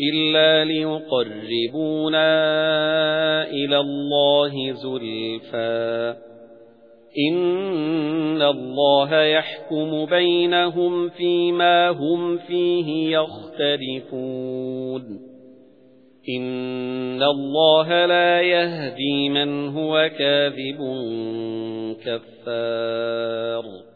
إِلَّا لِيُقَرِّبُونَا إِلَى اللَّهِ زُلْفَى إِنَّ اللَّهَ يَحْكُمُ بَيْنَهُمْ فِيمَا هُمْ فِيهِ يَخْتَلِفُونَ. إِنَّ اللَّهَ لَا يَهْدِي مَنْ هُوَ كَاذِبٌ كَفَّارٌ.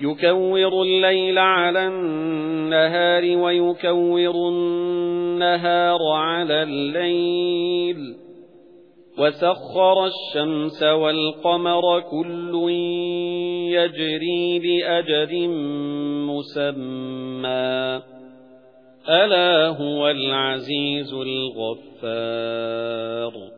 يُكَوِّرُ اللَّيْلَ عَلَى النَّهَارِ وَيُكَوِّرُ النَّهَارَ عَلَى اللَّيْلِ. وَسَخَّرَ الشَّمْسَ وَالْقَمَرَ كُلٌّ يَجْرِي لِأَجَلٍ مُّسَمًّى. أَلَا هُوَ الْعَزِيزُ الْغَفَّارُ.